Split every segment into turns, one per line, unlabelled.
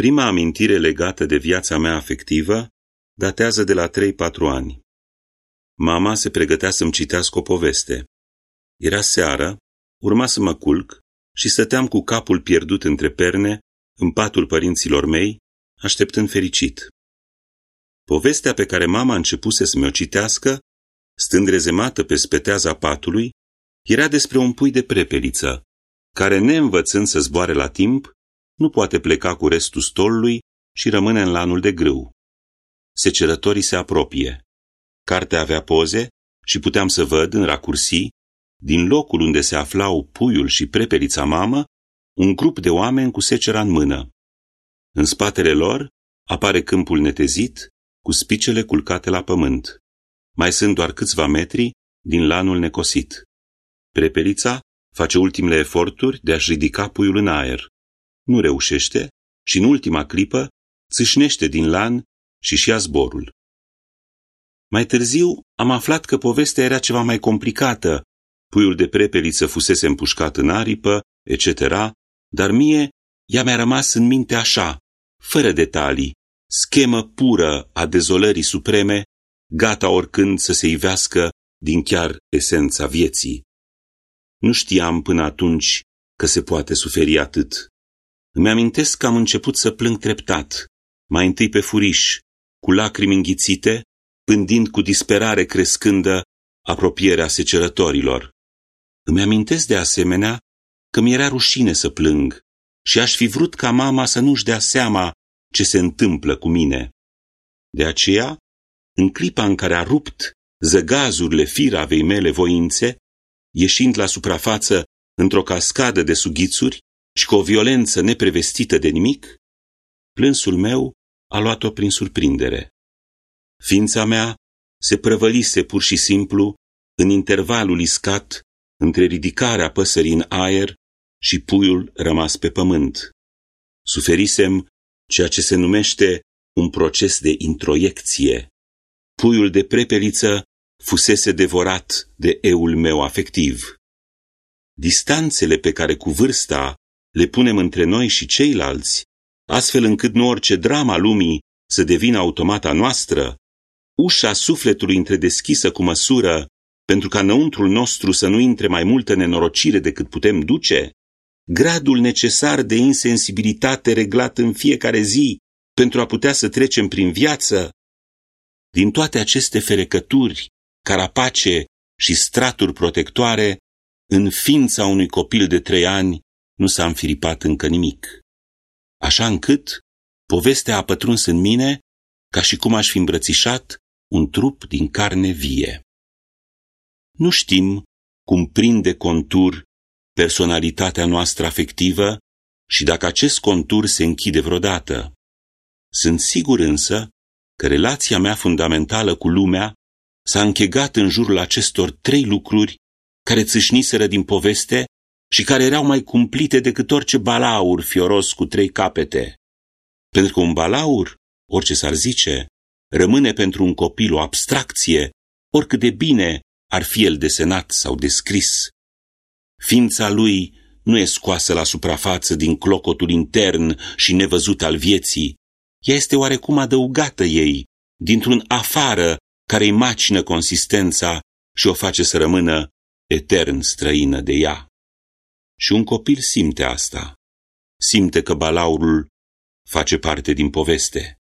Prima amintire legată de viața mea afectivă datează de la 3-4 ani. Mama se pregătea să-mi citească o poveste. Era seară, urma să mă culc și stăteam cu capul pierdut între perne, în patul părinților mei, așteptând fericit. Povestea pe care mama începuse să mi-o citească, stând rezemată pe speteaza patului, era despre un pui de prepeliță, care, neînvățând să zboare la timp, nu poate pleca cu restul stolului și rămâne în lanul de grâu. Secerătorii se apropie. Cartea avea poze și puteam să văd, în racursii, din locul unde se aflau puiul și prepelița mamă, un grup de oameni cu secera în mână. În spatele lor apare câmpul netezit, cu spicele culcate la pământ. Mai sunt doar câțiva metri din lanul necosit. Prepelița face ultimele eforturi de a-și ridica puiul în aer. Nu reușește și în ultima clipă țâșnește din lan și-și ia zborul. Mai târziu am aflat că povestea era ceva mai complicată. Puiul de prepeliță fusese împușcat în aripă, etc., dar mie ea mi-a rămas în minte așa, fără detalii, schemă pură a dezolării supreme, gata oricând să se ivească din chiar esența vieții. Nu știam până atunci că se poate suferi atât. Îmi amintesc că am început să plâng treptat, mai întâi pe furiș, cu lacrimi înghițite, pândind cu disperare crescândă apropierea secerătorilor. Îmi amintesc de asemenea că mi-era rușine să plâng și aș fi vrut ca mama să nu-și dea seama ce se întâmplă cu mine. De aceea, în clipa în care a rupt zăgazurile firavei mele voințe, ieșind la suprafață într-o cascadă de sughițuri și cu o violență neprevestită de nimic, plânsul meu a luat-o prin surprindere. Ființa mea se prăvălise pur și simplu în intervalul iscat între ridicarea păsării în aer și puiul rămas pe pământ. Suferisem ceea ce se numește un proces de introiecție. Puiul de prepeliță fusese devorat de eul meu afectiv. Distanțele pe care cu vârsta le punem între noi și ceilalți, astfel încât nu orice drama lumii să devină automata noastră, ușa sufletului întredeschisă cu măsură, pentru ca înăuntrul nostru să nu intre mai multă nenorocire decât putem duce, gradul necesar de insensibilitate reglat în fiecare zi pentru a putea să trecem prin viață, din toate aceste ferecături, carapace și straturi protectoare, în ființa unui copil de trei ani nu s-a înfiripat încă nimic. Așa încât povestea a pătruns în mine ca și cum aș fi îmbrățișat un trup din carne vie. Nu știm cum prinde contur personalitatea noastră afectivă și dacă acest contur se închide vreodată. Sunt sigur însă că relația mea fundamentală cu lumea s-a închegat în jurul acestor trei lucruri care țâșniseră din poveste și care erau mai cumplite decât orice balaur fioros cu trei capete. Pentru că un balaur, orice s-ar zice, rămâne pentru un copil o abstracție, oricât de bine ar fi el desenat sau descris. Ființa lui nu e scoasă la suprafață din clocotul intern și nevăzut al vieții. Ea este oarecum adăugată ei, dintr-un afară care îi macină consistența și o face să rămână etern străină de ea. Și un copil simte asta. Simte că balaurul face parte din poveste.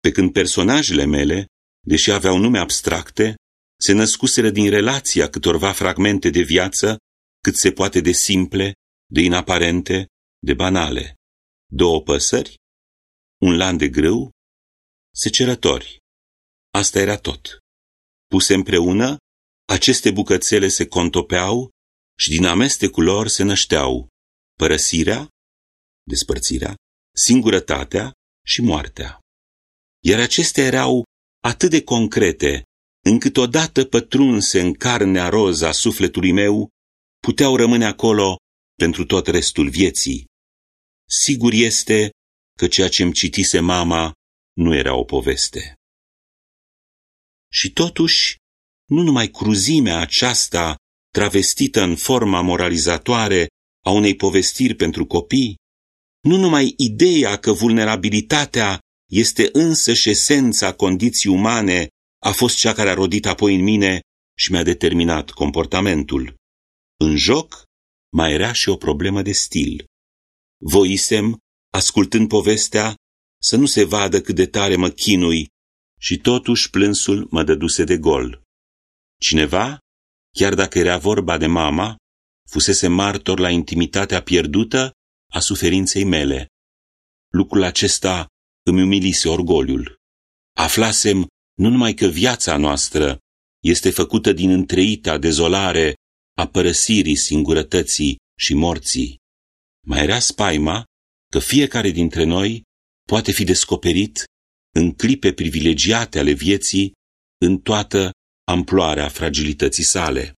Pe când personajele mele, deși aveau nume abstracte, se născuseră din relația câtorva fragmente de viață cât se poate de simple, de inaparente, de banale. Două păsări, un lan de grâu, secerători. Asta era tot. Puse împreună, aceste bucățele se contopeau și din amestecul lor se nășteau părăsirea, despărțirea, singurătatea și moartea. Iar acestea erau atât de concrete, încât odată pătrunse în carnea roză a sufletului meu, puteau rămâne acolo pentru tot restul vieții. Sigur este că ceea ce îmi citise mama nu era o poveste. Și totuși, nu numai cruzimea aceasta travestită în forma moralizatoare a unei povestiri pentru copii, Nu numai ideea că vulnerabilitatea este însă și esența condiției umane a fost cea care a rodit apoi în mine și mi-a determinat comportamentul. În joc mai era și o problemă de stil. Voisem, ascultând povestea, să nu se vadă cât de tare mă chinui și totuși plânsul mă dăduse de gol. Cineva, chiar dacă era vorba de mama, fusese martor la intimitatea pierdută a suferinței mele. Lucrul acesta îmi umilise orgoliul. Aflasem nu numai că viața noastră este făcută din întreita dezolare a părăsirii, singurătății și morții. Mai era spaima că fiecare dintre noi poate fi descoperit în clipe privilegiate ale vieții în toată amploarea fragilității sale.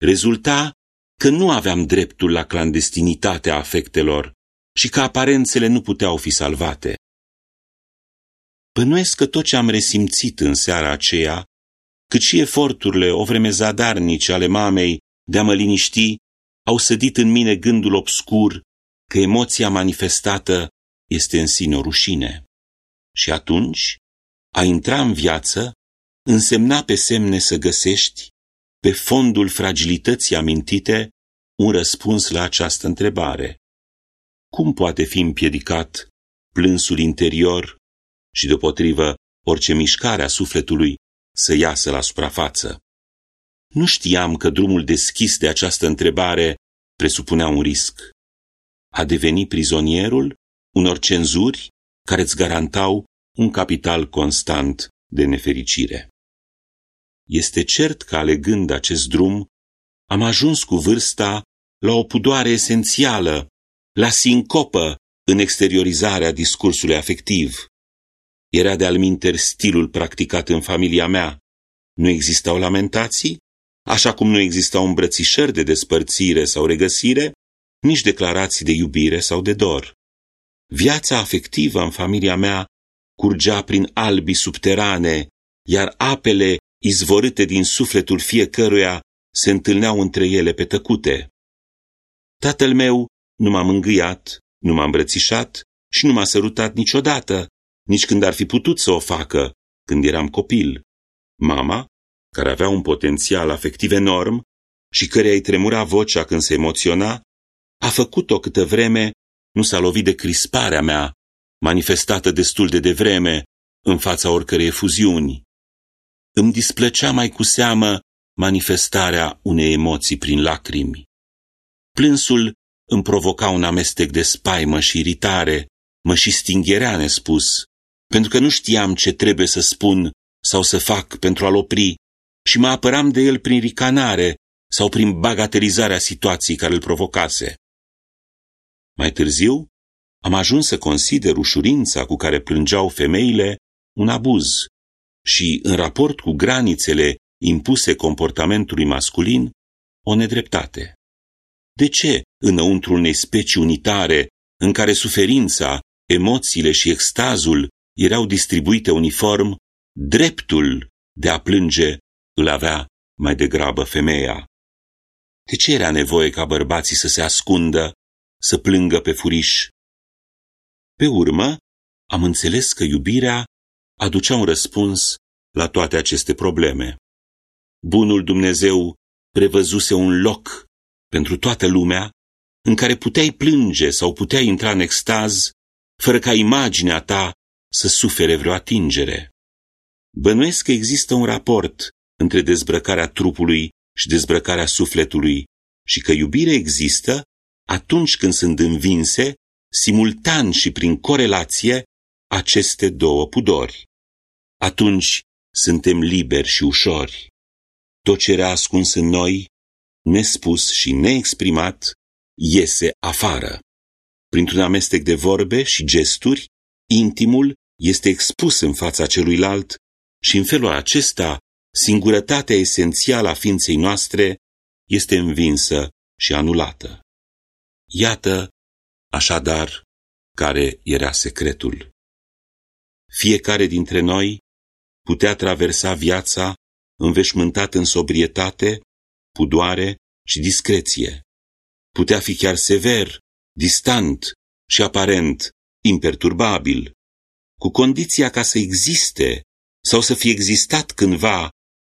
Rezulta că nu aveam dreptul la clandestinitatea afectelor și că aparențele nu puteau fi salvate. Bănuiesc că tot ce am resimțit în seara aceea, cât și eforturile o vreme zadarnice ale mamei de a mă liniști, au sădit în mine gândul obscur că emoția manifestată este în sine o rușine. Și atunci, a intra în viață însemna pe semne să găsești, pe fondul fragilității amintite, un răspuns la această întrebare. Cum poate fi împiedicat plânsul interior și, deopotrivă, orice mișcare a sufletului să iasă la suprafață? Nu știam că drumul deschis de această întrebare presupunea un risc. A deveni prizonierul unor cenzuri care îți garantau un capital constant de nefericire. Este cert că alegând acest drum, am ajuns cu vârsta la o pudoare esențială, la sincopă în exteriorizarea discursului afectiv. Era de alminter stilul practicat în familia mea. Nu existau lamentații, așa cum nu existau îmbrățișări de despărțire sau regăsire, nici declarații de iubire sau de dor. Viața afectivă în familia mea curgea prin albi subterane, iar apele izvorâte din sufletul fiecăruia se întâlneau între ele pe tăcute. Tatăl meu nu m-a mângâiat, nu m-a îmbrățișat și nu m-a sărutat niciodată, nici când ar fi putut să o facă, când eram copil. Mama, care avea un potențial afectiv enorm și care îi tremura vocea când se emoționa, a făcut-o câtă vreme nu s-a lovit de crisparea mea, manifestată destul de devreme în fața oricărei efuziuni. Îmi displăcea mai cu seamă manifestarea unei emoții prin lacrimi. Plânsul îmi provoca un amestec de spaimă și iritare, mă și stingherea nespus, pentru că nu știam ce trebuie să spun sau să fac pentru a-l opri și mă apăram de el prin ricanare sau prin bagatelizarea situației care îl provocase. Mai târziu, am ajuns să consider ușurința cu care plângeau femeile un abuz și, în raport cu granițele impuse comportamentului masculin, o nedreptate. De ce, înăuntru unei specii unitare, în care suferința, emoțiile și extazul erau distribuite uniform, dreptul de a plânge îl avea mai degrabă femeia? De ce era nevoie ca bărbații să se ascundă, să plângă pe furiș? Pe urmă, am înțeles că iubirea aducea un răspuns la toate aceste probleme. Bunul Dumnezeu prevăzuse un loc pentru toată lumea în care puteai plânge sau puteai intra în extaz fără ca imaginea ta să sufere vreo atingere. Bănuiesc că există un raport între dezbrăcarea trupului și dezbrăcarea sufletului și că iubirea există atunci când sunt învinse, simultan și prin corelație, aceste două pudori. Atunci suntem liberi și ușori. Tot ce era ascuns în noi, nespus și neexprimat, iese afară. Printr-un amestec de vorbe și gesturi, intimul este expus în fața celuilalt și în felul acesta singurătatea esențială a ființei noastre este învinsă și anulată. Iată, așadar, care era secretul. Fiecare dintre noi putea traversa viața înveșmântat în sobrietate, pudoare și discreție. Putea fi chiar sever, distant, și aparent imperturbabil, cu condiția ca să existe sau să fie existat cândva,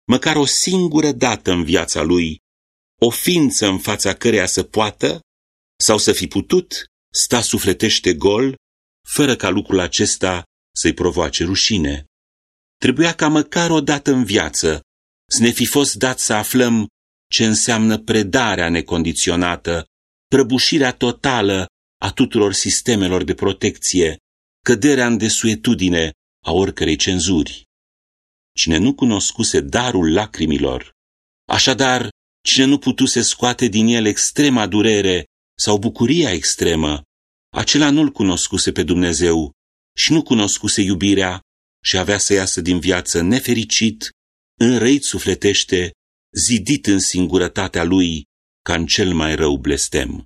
măcar o singură dată în viața lui, o ființă în fața căreia să poată sau să fi putut sta sufletește gol, fără ca lucrul acesta să-i provoace rușine. Trebuia ca măcar o dată în viață să ne fi fost dat să aflăm ce înseamnă predarea necondiționată, prăbușirea totală a tuturor sistemelor de protecție, căderea în desuetudine a oricărei cenzuri. Cine nu cunoscuse darul lacrimilor, așadar, cine nu putuse scoate din el extrema durere sau bucuria extremă, acela nu-l cunoscuse pe Dumnezeu și nu cunoscuse iubirea și avea să iasă din viață nefericit, înrăit sufletește, zidit în singurătatea lui, ca în cel mai rău blestem.